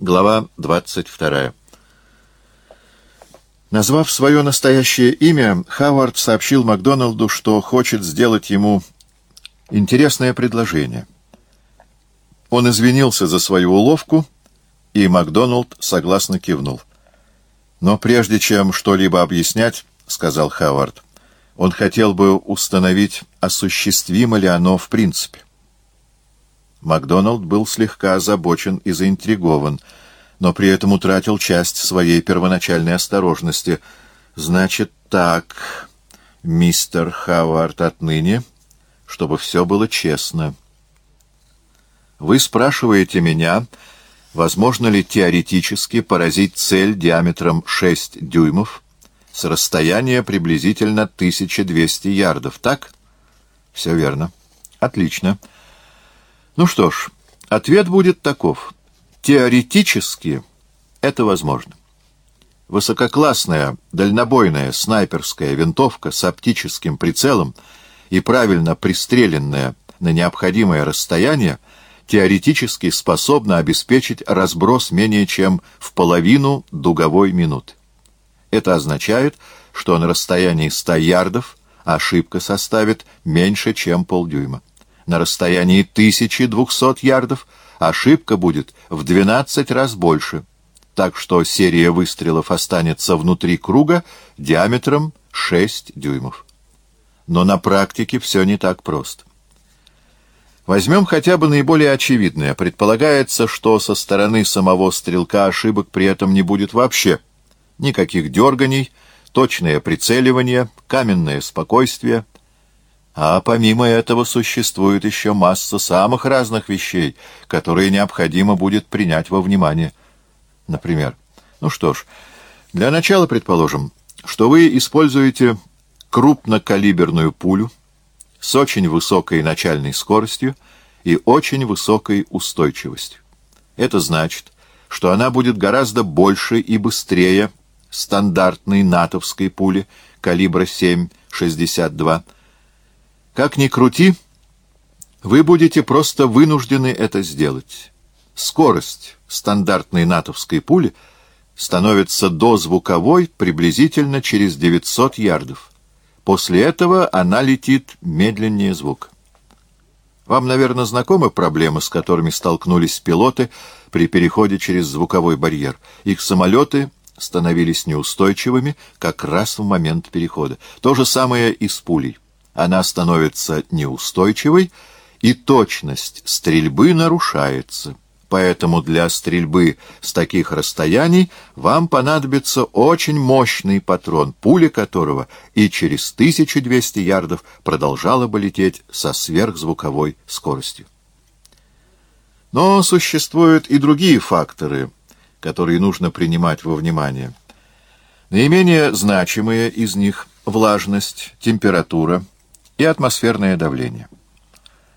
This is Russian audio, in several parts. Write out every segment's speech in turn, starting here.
Глава 22. Назвав свое настоящее имя, Хавард сообщил Макдоналду, что хочет сделать ему интересное предложение. Он извинился за свою уловку, и Макдоналд согласно кивнул. «Но прежде чем что-либо объяснять, — сказал Хавард, — он хотел бы установить, осуществимо ли оно в принципе. Макдоналд был слегка озабочен и заинтригован, но при этом утратил часть своей первоначальной осторожности. «Значит так, мистер Хавард, отныне, чтобы все было честно. Вы спрашиваете меня, возможно ли теоретически поразить цель диаметром 6 дюймов с расстояния приблизительно 1200 ярдов, так? Все верно. Отлично. Ну что ж, ответ будет таков. Теоретически это возможно. Высококлассная дальнобойная снайперская винтовка с оптическим прицелом и правильно пристреленная на необходимое расстояние теоретически способна обеспечить разброс менее чем в половину дуговой минуты. Это означает, что на расстоянии 100 ярдов ошибка составит меньше, чем полдюйма на расстоянии 1200 ярдов ошибка будет в 12 раз больше, так что серия выстрелов останется внутри круга диаметром 6 дюймов. Но на практике все не так просто. Возьмем хотя бы наиболее очевидное. Предполагается, что со стороны самого стрелка ошибок при этом не будет вообще. Никаких дерганий, точное прицеливание, каменное спокойствие — а помимо этого существует еще масса самых разных вещей, которые необходимо будет принять во внимание. Например, ну что ж, для начала предположим, что вы используете крупнокалиберную пулю с очень высокой начальной скоростью и очень высокой устойчивостью. Это значит, что она будет гораздо больше и быстрее стандартной натовской пули калибра 7,62 как ни крути, вы будете просто вынуждены это сделать. Скорость стандартной натовской пули становится дозвуковой приблизительно через 900 ярдов. После этого она летит медленнее звука. Вам, наверное, знакомы проблемы, с которыми столкнулись пилоты при переходе через звуковой барьер. Их самолеты становились неустойчивыми как раз в момент перехода. То же самое и с пулей она становится неустойчивой, и точность стрельбы нарушается. Поэтому для стрельбы с таких расстояний вам понадобится очень мощный патрон, пуля которого и через 1200 ярдов продолжала бы лететь со сверхзвуковой скоростью. Но существуют и другие факторы, которые нужно принимать во внимание. Наименее значимые из них — влажность, температура — и атмосферное давление.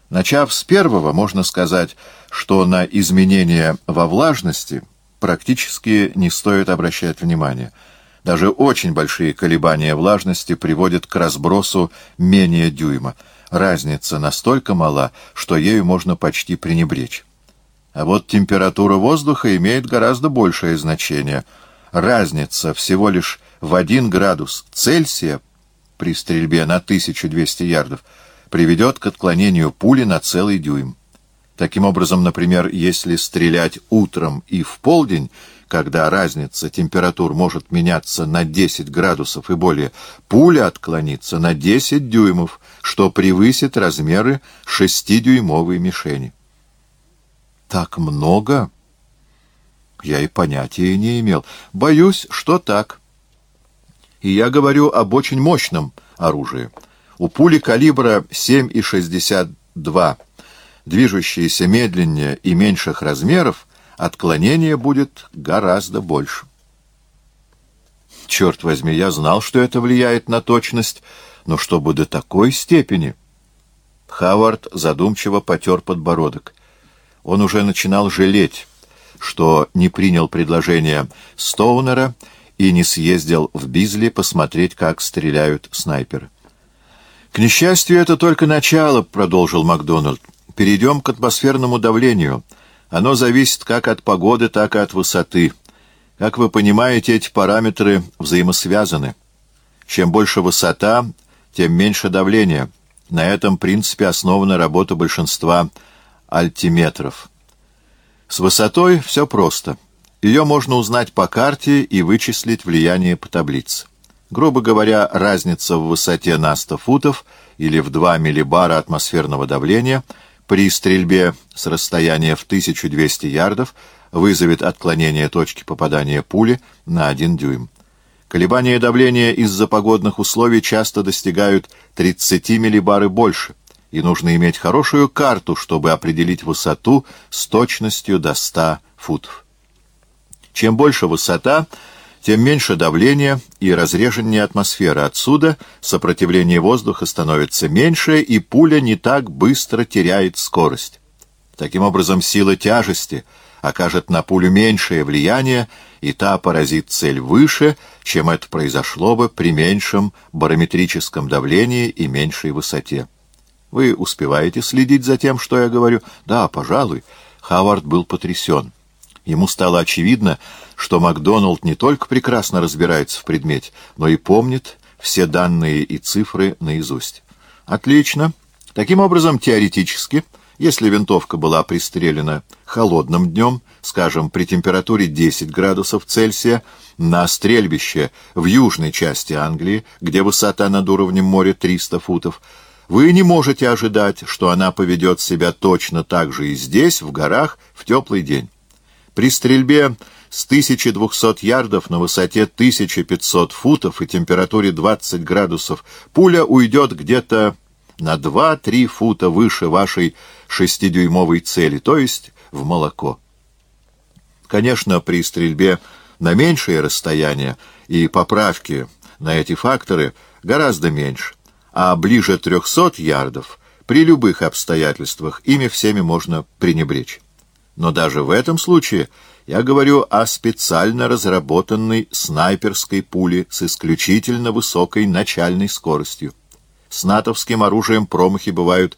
Начав с первого, можно сказать, что на изменения во влажности практически не стоит обращать внимания. Даже очень большие колебания влажности приводят к разбросу менее дюйма. Разница настолько мала, что ею можно почти пренебречь. А вот температура воздуха имеет гораздо большее значение. Разница всего лишь в 1 градус Цельсия при стрельбе на 1200 ярдов приведет к отклонению пули на целый дюйм. Таким образом, например, если стрелять утром и в полдень, когда разница температур может меняться на 10 градусов и более, пуля отклонится на 10 дюймов, что превысит размеры 6-дюймовой мишени. Так много? Я и понятия не имел. Боюсь, что так. И я говорю об очень мощном оружии. У пули калибра 7,62, движущейся медленнее и меньших размеров, отклонение будет гораздо больше. Черт возьми, я знал, что это влияет на точность, но чтобы до такой степени... Хавард задумчиво потер подбородок. Он уже начинал жалеть, что не принял предложение Стоунера и не съездил в Бизли посмотреть, как стреляют снайперы. «К несчастью, это только начало», — продолжил Макдональд. «Перейдем к атмосферному давлению. Оно зависит как от погоды, так и от высоты. Как вы понимаете, эти параметры взаимосвязаны. Чем больше высота, тем меньше давление. На этом принципе основана работа большинства альтиметров. С высотой все просто. Ее можно узнать по карте и вычислить влияние по таблице. Грубо говоря, разница в высоте на 100 футов или в 2 миллибара атмосферного давления при стрельбе с расстояния в 1200 ярдов вызовет отклонение точки попадания пули на 1 дюйм. Колебания давления из-за погодных условий часто достигают 30 миллибар и больше, и нужно иметь хорошую карту, чтобы определить высоту с точностью до 100 футов. Чем больше высота, тем меньше давление и разреженнее атмосфера. Отсюда сопротивление воздуха становится меньше, и пуля не так быстро теряет скорость. Таким образом, сила тяжести окажет на пулю меньшее влияние, и та поразит цель выше, чем это произошло бы при меньшем барометрическом давлении и меньшей высоте. Вы успеваете следить за тем, что я говорю? Да, пожалуй. Хавард был потрясен. Ему стало очевидно, что Макдоналд не только прекрасно разбирается в предмете, но и помнит все данные и цифры наизусть. Отлично. Таким образом, теоретически, если винтовка была пристрелена холодным днем, скажем, при температуре 10 градусов Цельсия, на стрельбище в южной части Англии, где высота над уровнем моря 300 футов, вы не можете ожидать, что она поведет себя точно так же и здесь, в горах, в теплый день. При стрельбе с 1200 ярдов на высоте 1500 футов и температуре 20 градусов пуля уйдет где-то на 2-3 фута выше вашей шестидюймовой цели, то есть в молоко. Конечно, при стрельбе на меньшее расстояние и поправки на эти факторы гораздо меньше, а ближе 300 ярдов при любых обстоятельствах ими всеми можно пренебречь. Но даже в этом случае я говорю о специально разработанной снайперской пуле с исключительно высокой начальной скоростью. С натовским оружием промахи бывают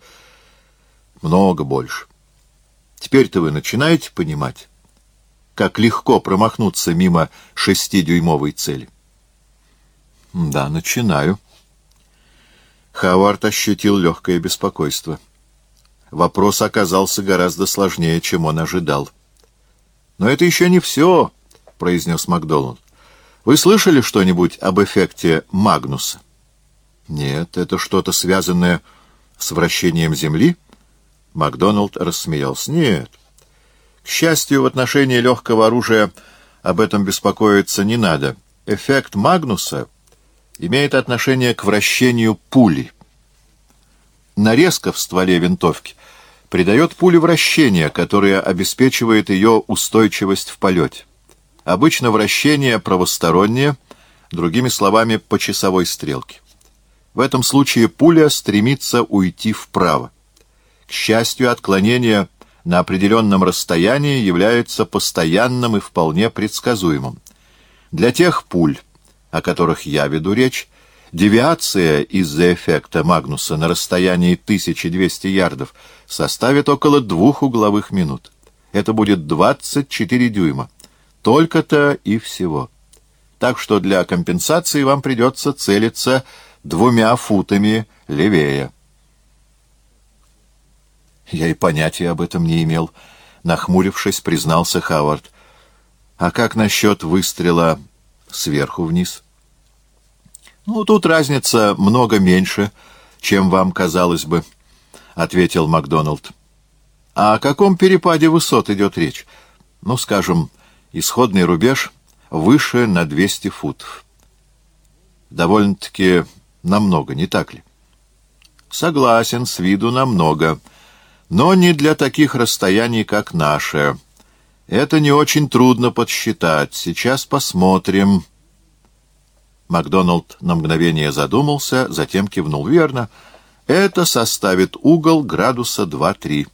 много больше. Теперь-то вы начинаете понимать, как легко промахнуться мимо шестидюймовой цели? Да, начинаю. Хавард ощутил легкое беспокойство. — вопрос оказался гораздо сложнее, чем он ожидал. «Но это еще не все», — произнес Макдоналд. «Вы слышали что-нибудь об эффекте Магнуса?» «Нет, это что-то связанное с вращением Земли?» Макдоналд рассмеялся. «Нет. К счастью, в отношении легкого оружия об этом беспокоиться не надо. Эффект Магнуса имеет отношение к вращению пули» нарезка в стволе винтовки придает пуле вращение, которое обеспечивает ее устойчивость в полете. Обычно вращение правостороннее, другими словами, по часовой стрелке. В этом случае пуля стремится уйти вправо. К счастью, отклонение на определенном расстоянии является постоянным и вполне предсказуемым. Для тех пуль, о которых я веду речь, Девиация из-за эффекта Магнуса на расстоянии 1200 ярдов составит около двух угловых минут. Это будет 24 дюйма. Только-то и всего. Так что для компенсации вам придется целиться двумя футами левее. Я и понятия об этом не имел. Нахмурившись, признался Хавард. А как насчет выстрела сверху вниз? — «Ну, тут разница много меньше, чем вам казалось бы», — ответил Макдоналд. «А о каком перепаде высот идет речь? Ну, скажем, исходный рубеж выше на 200 футов. Довольно-таки намного, не так ли?» «Согласен, с виду намного, но не для таких расстояний, как наше. Это не очень трудно подсчитать. Сейчас посмотрим». Макдоналд на мгновение задумался, затем кивнул верно. Это составит угол градуса 2-3.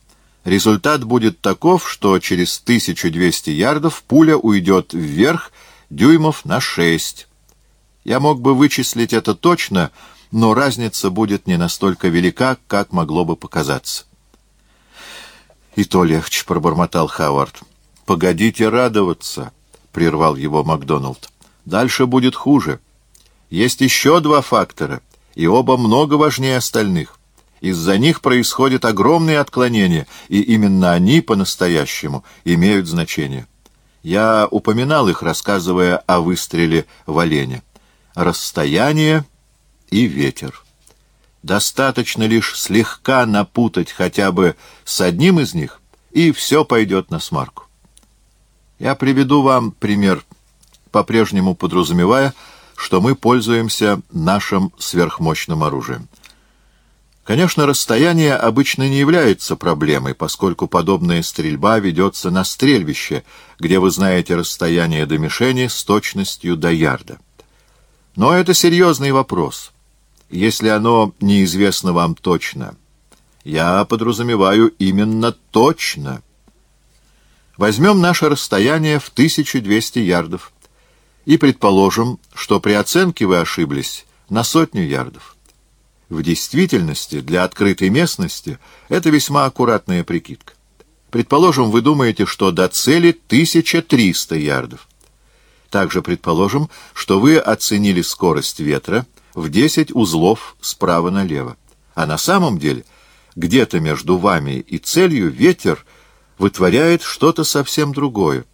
Результат будет таков, что через 1200 ярдов пуля уйдет вверх дюймов на 6. Я мог бы вычислить это точно, но разница будет не настолько велика, как могло бы показаться. «И то легче», — пробормотал Хавард. «Погодите радоваться», — прервал его Макдоналд. «Дальше будет хуже. Есть еще два фактора, и оба много важнее остальных. Из-за них происходят огромные отклонения, и именно они по-настоящему имеют значение. Я упоминал их, рассказывая о выстреле в оленя. Расстояние и ветер. Достаточно лишь слегка напутать хотя бы с одним из них, и все пойдет на смарку. Я приведу вам пример, по-прежнему подразумевая, что мы пользуемся нашим сверхмощным оружием. Конечно, расстояние обычно не является проблемой, поскольку подобная стрельба ведется на стрельбище, где вы знаете расстояние до мишени с точностью до ярда. Но это серьезный вопрос. Если оно неизвестно вам точно, я подразумеваю именно точно. Возьмем наше расстояние в 1200 ярдов и предположим, что при оценке вы ошиблись на сотню ярдов. В действительности, для открытой местности, это весьма аккуратная прикидка. Предположим, вы думаете, что до цели 1300 ярдов. Также предположим, что вы оценили скорость ветра в 10 узлов справа налево. А на самом деле, где-то между вами и целью ветер вытворяет что-то совсем другое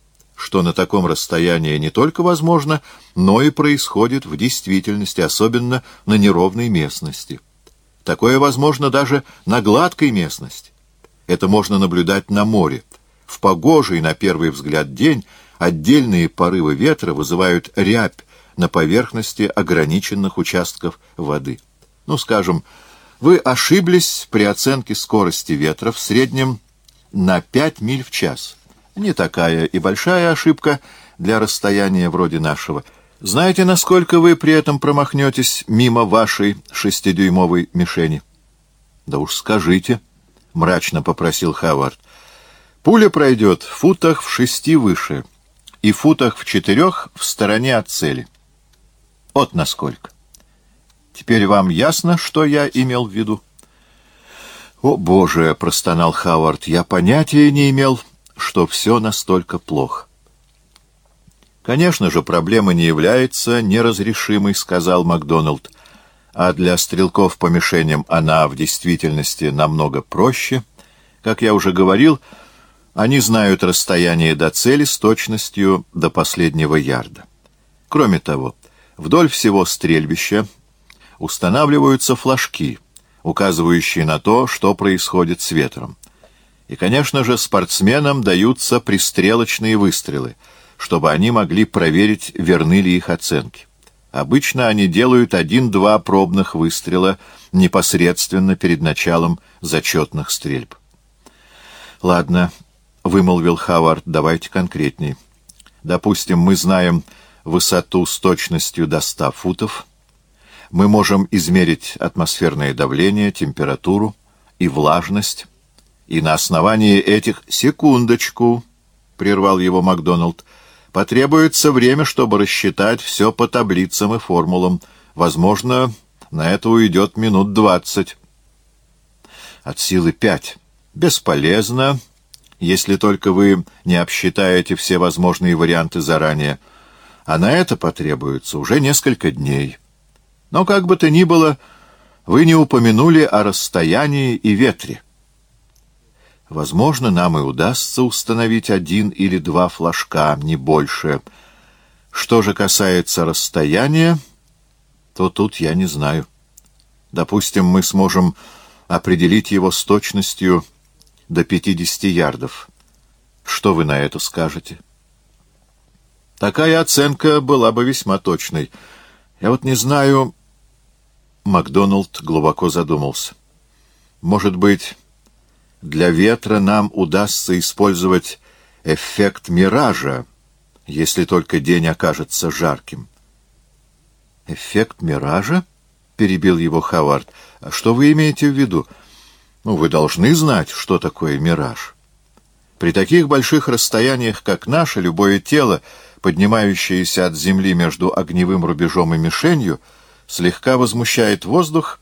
что на таком расстоянии не только возможно, но и происходит в действительности, особенно на неровной местности. Такое возможно даже на гладкой местности. Это можно наблюдать на море. В погожий, на первый взгляд, день отдельные порывы ветра вызывают рябь на поверхности ограниченных участков воды. Ну, скажем, вы ошиблись при оценке скорости ветра в среднем на 5 миль в час – не такая и большая ошибка для расстояния вроде нашего. Знаете, насколько вы при этом промахнетесь мимо вашей шестидюймовой мишени? — Да уж скажите, — мрачно попросил Хавард. — Пуля пройдет в футах в шести выше и футах в четырех в стороне от цели. Вот насколько. Теперь вам ясно, что я имел в виду? — О, Боже! — простонал Хавард. — Я понятия не имел что все настолько плохо. «Конечно же, проблема не является неразрешимой», — сказал Макдоналд, «а для стрелков по мишеням она в действительности намного проще. Как я уже говорил, они знают расстояние до цели с точностью до последнего ярда. Кроме того, вдоль всего стрельбища устанавливаются флажки, указывающие на то, что происходит с ветром. И, конечно же, спортсменам даются пристрелочные выстрелы, чтобы они могли проверить, верны ли их оценки. Обычно они делают один-два пробных выстрела непосредственно перед началом зачетных стрельб. «Ладно», — вымолвил Хавард, — «давайте конкретней. Допустим, мы знаем высоту с точностью до ста футов. Мы можем измерить атмосферное давление, температуру и влажность, и на основании этих... Секундочку, — прервал его Макдоналд, — потребуется время, чтобы рассчитать все по таблицам и формулам. Возможно, на это уйдет минут двадцать. От силы пять. Бесполезно, если только вы не обсчитаете все возможные варианты заранее. А на это потребуется уже несколько дней. Но как бы то ни было, вы не упомянули о расстоянии и ветре. Возможно, нам и удастся установить один или два флажка, не больше. Что же касается расстояния, то тут я не знаю. Допустим, мы сможем определить его с точностью до 50 ярдов. Что вы на это скажете? Такая оценка была бы весьма точной. Я вот не знаю... Макдоналд глубоко задумался. Может быть... Для ветра нам удастся использовать эффект миража, если только день окажется жарким. «Эффект миража?» — перебил его Хавард. «А что вы имеете в виду? Ну, вы должны знать, что такое мираж. При таких больших расстояниях, как наше, любое тело, поднимающееся от земли между огневым рубежом и мишенью, слегка возмущает воздух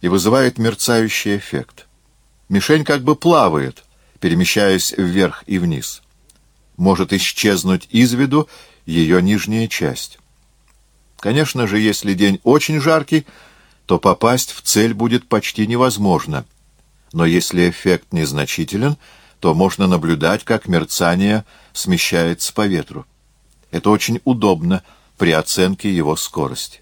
и вызывает мерцающий эффект. Мишень как бы плавает перемещаясь вверх и вниз. Может исчезнуть из виду ее нижняя часть. Конечно же, если день очень жаркий, то попасть в цель будет почти невозможно. Но если эффект незначителен, то можно наблюдать, как мерцание смещается по ветру. Это очень удобно при оценке его скорости.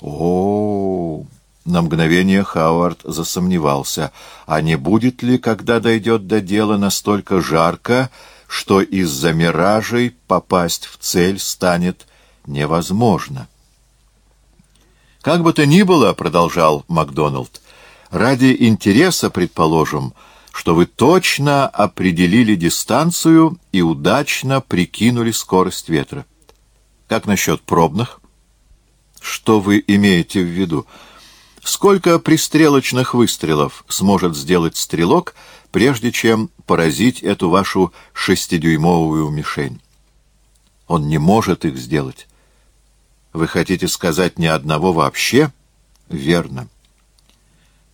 О, -о, -о на мгновение Хауард засомневался, а не будет ли, когда дойдет до дела, настолько жарко, что из-за миражей попасть в цель станет невозможно. «Как бы то ни было, — продолжал Макдоналд, — ради интереса, предположим, что вы точно определили дистанцию и удачно прикинули скорость ветра. Как насчет пробных? Что вы имеете в виду? Сколько пристрелочных выстрелов сможет сделать стрелок, прежде чем поразить эту вашу шестидюймовую мишень? Он не может их сделать. Вы хотите сказать ни одного вообще? Верно.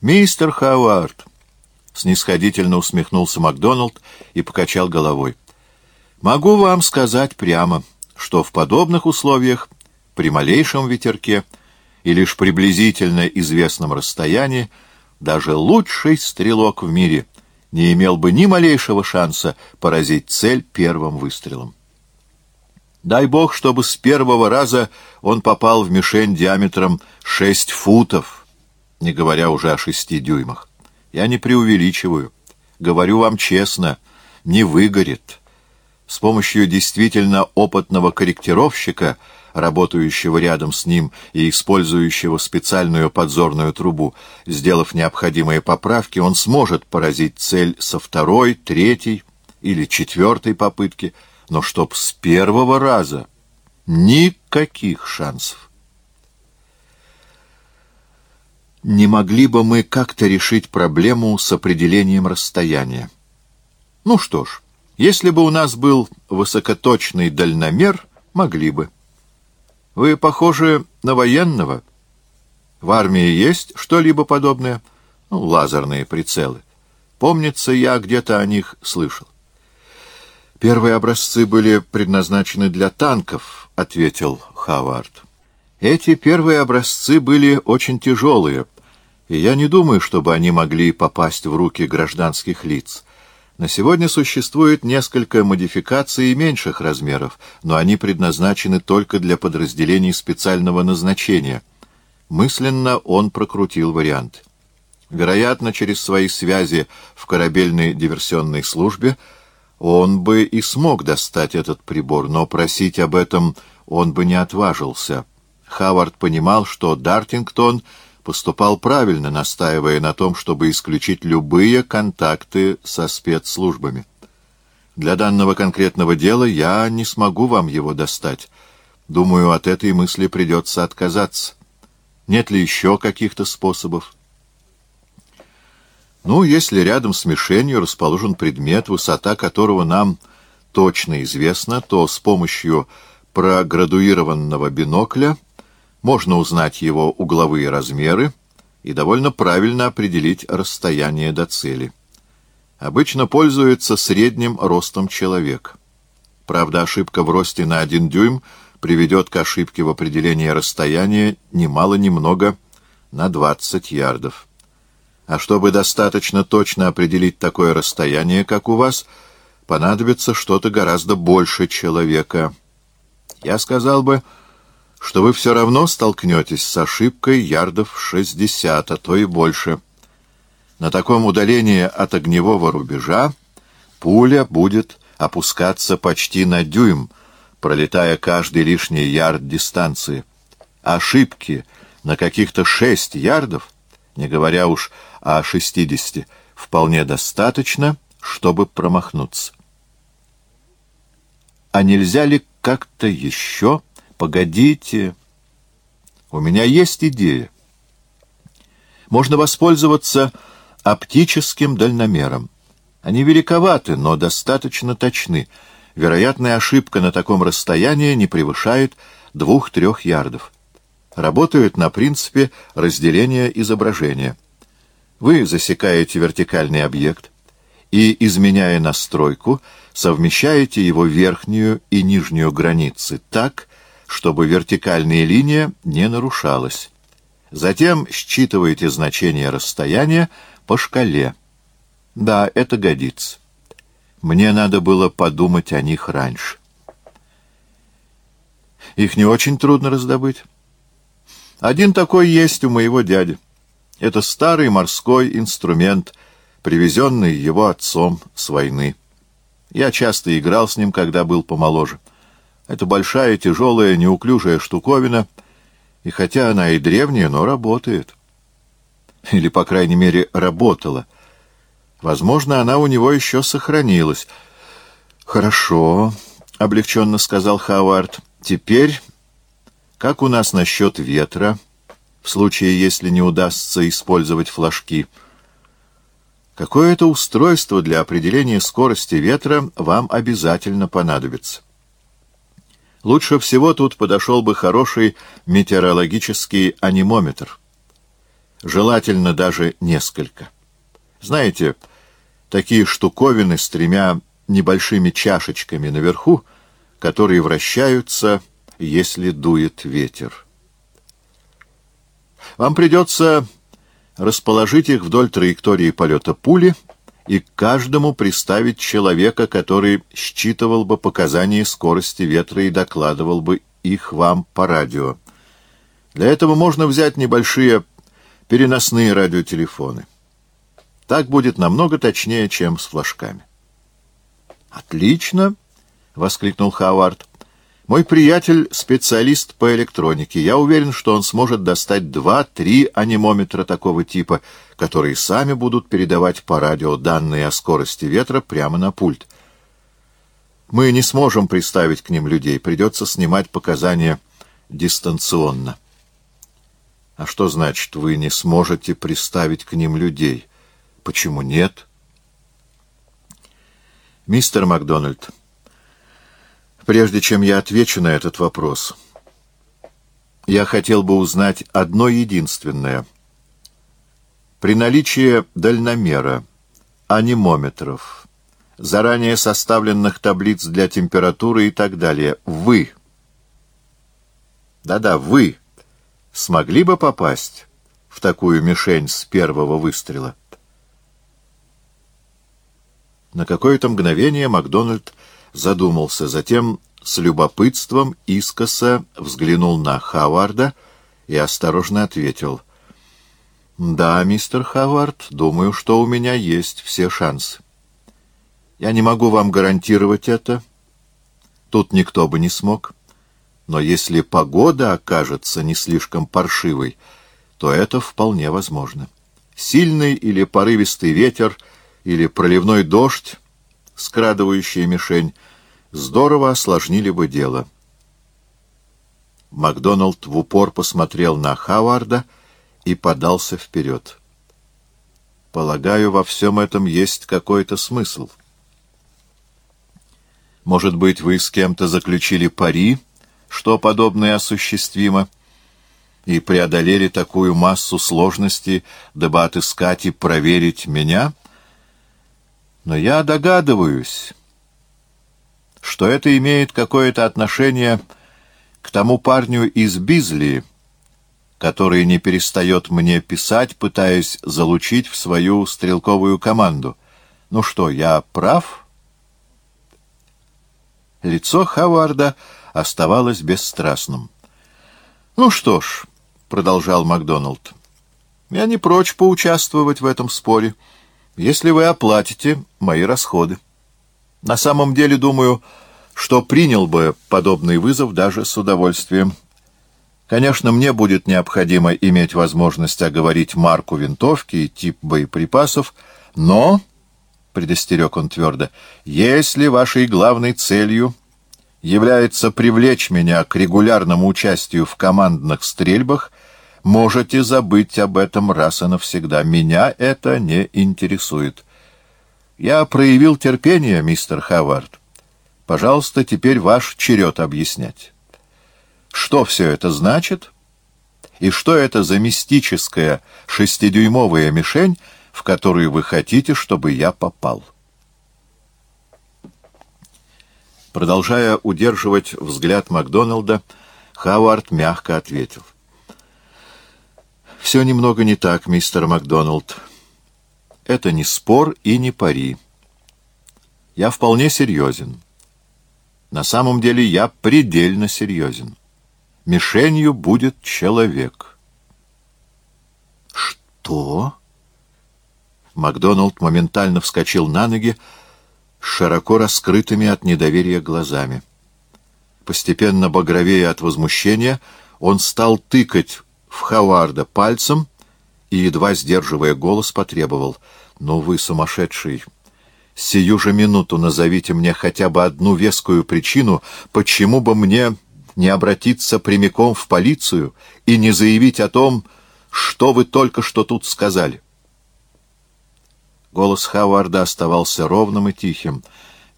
Мистер Хауард, снисходительно усмехнулся Макдоналд и покачал головой. Могу вам сказать прямо, что в подобных условиях, при малейшем ветерке и лишь приблизительно известном расстоянии, даже лучший стрелок в мире не имел бы ни малейшего шанса поразить цель первым выстрелом. Дай бог, чтобы с первого раза он попал в мишень диаметром шесть футов, не говоря уже о шести дюймах. Я не преувеличиваю. Говорю вам честно, не выгорит. С помощью действительно опытного корректировщика, работающего рядом с ним и использующего специальную подзорную трубу, сделав необходимые поправки, он сможет поразить цель со второй, третьей или четвертой попытки — но чтоб с первого раза никаких шансов. Не могли бы мы как-то решить проблему с определением расстояния? Ну что ж, если бы у нас был высокоточный дальномер, могли бы. Вы похожи на военного. В армии есть что-либо подобное? Ну, лазерные прицелы. Помнится, я где-то о них слышал. «Первые образцы были предназначены для танков», — ответил Хавард. «Эти первые образцы были очень тяжелые, и я не думаю, чтобы они могли попасть в руки гражданских лиц. На сегодня существует несколько модификаций меньших размеров, но они предназначены только для подразделений специального назначения». Мысленно он прокрутил вариант. Вероятно, через свои связи в корабельной диверсионной службе — он бы и смог достать этот прибор, но просить об этом он бы не отважился. Хавард понимал, что Дартингтон поступал правильно, настаивая на том, чтобы исключить любые контакты со спецслужбами. Для данного конкретного дела я не смогу вам его достать. Думаю, от этой мысли придется отказаться. Нет ли еще каких-то способов? Ну, если рядом с мишенью расположен предмет, высота которого нам точно известна, то с помощью проградуированного бинокля можно узнать его угловые размеры и довольно правильно определить расстояние до цели. Обычно пользуется средним ростом человек. Правда, ошибка в росте на один дюйм приведет к ошибке в определении расстояния немало-немного на 20 ярдов. А чтобы достаточно точно определить такое расстояние, как у вас, понадобится что-то гораздо больше человека. Я сказал бы, что вы все равно столкнетесь с ошибкой ярдов 60, а то и больше. На таком удалении от огневого рубежа пуля будет опускаться почти на дюйм, пролетая каждый лишний ярд дистанции. Ошибки на каких-то шесть ярдов, не говоря уж а 60 вполне достаточно, чтобы промахнуться. А нельзя ли как-то еще? Погодите. У меня есть идея. Можно воспользоваться оптическим дальномером. Они великоваты, но достаточно точны. Вероятная ошибка на таком расстоянии не превышает двух-трех ярдов. Работают на принципе разделения изображения. Вы засекаете вертикальный объект и, изменяя настройку, совмещаете его верхнюю и нижнюю границы так, чтобы вертикальная линия не нарушалась. Затем считываете значение расстояния по шкале. Да, это годится. Мне надо было подумать о них раньше. Их не очень трудно раздобыть. Один такой есть у моего дяди. Это старый морской инструмент, привезенный его отцом с войны. Я часто играл с ним, когда был помоложе. Это большая, тяжелая, неуклюжая штуковина, и хотя она и древняя, но работает. Или, по крайней мере, работала. Возможно, она у него еще сохранилась. «Хорошо», — облегченно сказал Хауард. «Теперь, как у нас насчет ветра, в случае, если не удастся использовать флажки?» Какое-то устройство для определения скорости ветра вам обязательно понадобится. Лучше всего тут подошел бы хороший метеорологический анимометр. Желательно даже несколько. Знаете, такие штуковины с тремя небольшими чашечками наверху, которые вращаются, если дует ветер. Вам придется расположить их вдоль траектории полета пули и к каждому приставить человека, который считывал бы показания скорости ветра и докладывал бы их вам по радио. Для этого можно взять небольшие переносные радиотелефоны. Так будет намного точнее, чем с флажками. «Отлично!» — воскликнул Хавард. Мой приятель — специалист по электронике. Я уверен, что он сможет достать два-три анимометра такого типа, которые сами будут передавать по радио данные о скорости ветра прямо на пульт. Мы не сможем приставить к ним людей, придется снимать показания дистанционно. А что значит, вы не сможете приставить к ним людей? Почему нет? Мистер Макдональд, Прежде чем я отвечу на этот вопрос, я хотел бы узнать одно единственное. При наличии дальномера, анимометров, заранее составленных таблиц для температуры и так далее, вы, да-да, вы смогли бы попасть в такую мишень с первого выстрела? На какое-то мгновение Макдональд задумался, затем с любопытством искоса взглянул на Хаварда и осторожно ответил. «Да, мистер Хавард, думаю, что у меня есть все шансы. Я не могу вам гарантировать это. Тут никто бы не смог. Но если погода окажется не слишком паршивой, то это вполне возможно. Сильный или порывистый ветер, или проливной дождь скрадывающая мишень, здорово осложнили бы дело. Макдоналд в упор посмотрел на Хаварда и подался вперед. «Полагаю, во всем этом есть какой-то смысл. Может быть, вы с кем-то заключили пари, что подобное осуществимо, и преодолели такую массу сложностей, дабы отыскать и проверить меня?» Но я догадываюсь, что это имеет какое-то отношение к тому парню из Бизли, который не перестает мне писать, пытаясь залучить в свою стрелковую команду. Ну что, я прав? Лицо Хаварда оставалось бесстрастным. «Ну что ж», — продолжал Макдоналд, — «я не прочь поучаствовать в этом споре» если вы оплатите мои расходы. На самом деле, думаю, что принял бы подобный вызов даже с удовольствием. Конечно, мне будет необходимо иметь возможность оговорить марку винтовки и тип боеприпасов, но, — предостерег он твердо, — если вашей главной целью является привлечь меня к регулярному участию в командных стрельбах — Можете забыть об этом раз и навсегда. Меня это не интересует. Я проявил терпение, мистер Хавард. Пожалуйста, теперь ваш черед объяснять. Что все это значит? И что это за мистическая шестидюймовая мишень, в которую вы хотите, чтобы я попал? Продолжая удерживать взгляд Макдоналда, Хавард мягко ответил — «Все немного не так, мистер Макдоналд. Это не спор и не пари. Я вполне серьезен. На самом деле я предельно серьезен. Мишенью будет человек». «Что?» Макдоналд моментально вскочил на ноги, широко раскрытыми от недоверия глазами. Постепенно багровея от возмущения, он стал тыкать в Хаварда пальцем и, едва сдерживая голос, потребовал. «Ну вы сумасшедший! Сию же минуту назовите мне хотя бы одну вескую причину, почему бы мне не обратиться прямиком в полицию и не заявить о том, что вы только что тут сказали». Голос Хаварда оставался ровным и тихим.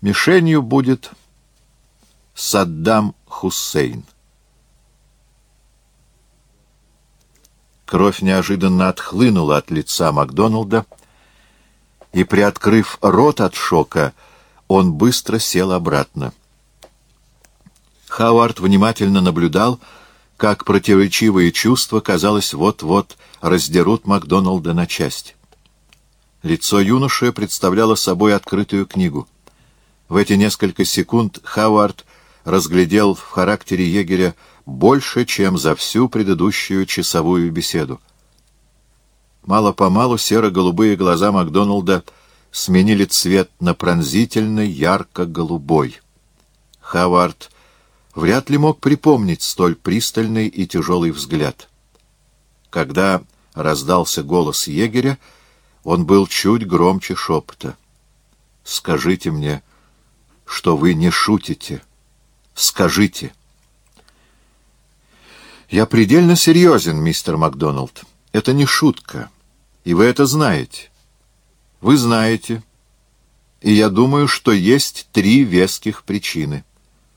«Мишенью будет Саддам Хусейн». Кровь неожиданно отхлынула от лица Макдоналда, и, приоткрыв рот от шока, он быстро сел обратно. Хавард внимательно наблюдал, как противоречивые чувства, казалось, вот-вот раздерут Макдоналда на части. Лицо юноши представляло собой открытую книгу. В эти несколько секунд Хавард разглядел в характере егеря больше, чем за всю предыдущую часовую беседу. Мало-помалу серо-голубые глаза Макдоналда сменили цвет на пронзительный ярко-голубой. Хавард вряд ли мог припомнить столь пристальный и тяжелый взгляд. Когда раздался голос егеря, он был чуть громче шепота. «Скажите мне, что вы не шутите. Скажите». «Я предельно серьезен, мистер Макдоналд. Это не шутка, и вы это знаете. Вы знаете, и я думаю, что есть три веских причины,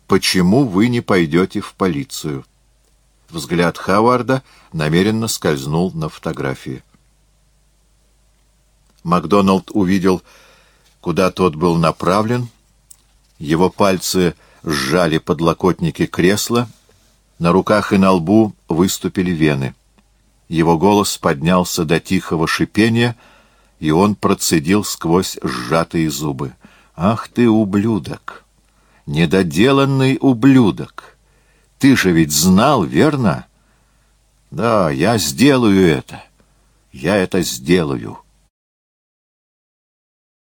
почему вы не пойдете в полицию». Взгляд Хаварда намеренно скользнул на фотографии. Макдоналд увидел, куда тот был направлен. Его пальцы сжали подлокотники кресла, на руках и на лбу выступили вены. Его голос поднялся до тихого шипения, и он процедил сквозь сжатые зубы. «Ах ты, ублюдок! Недоделанный ублюдок! Ты же ведь знал, верно? Да, я сделаю это. Я это сделаю».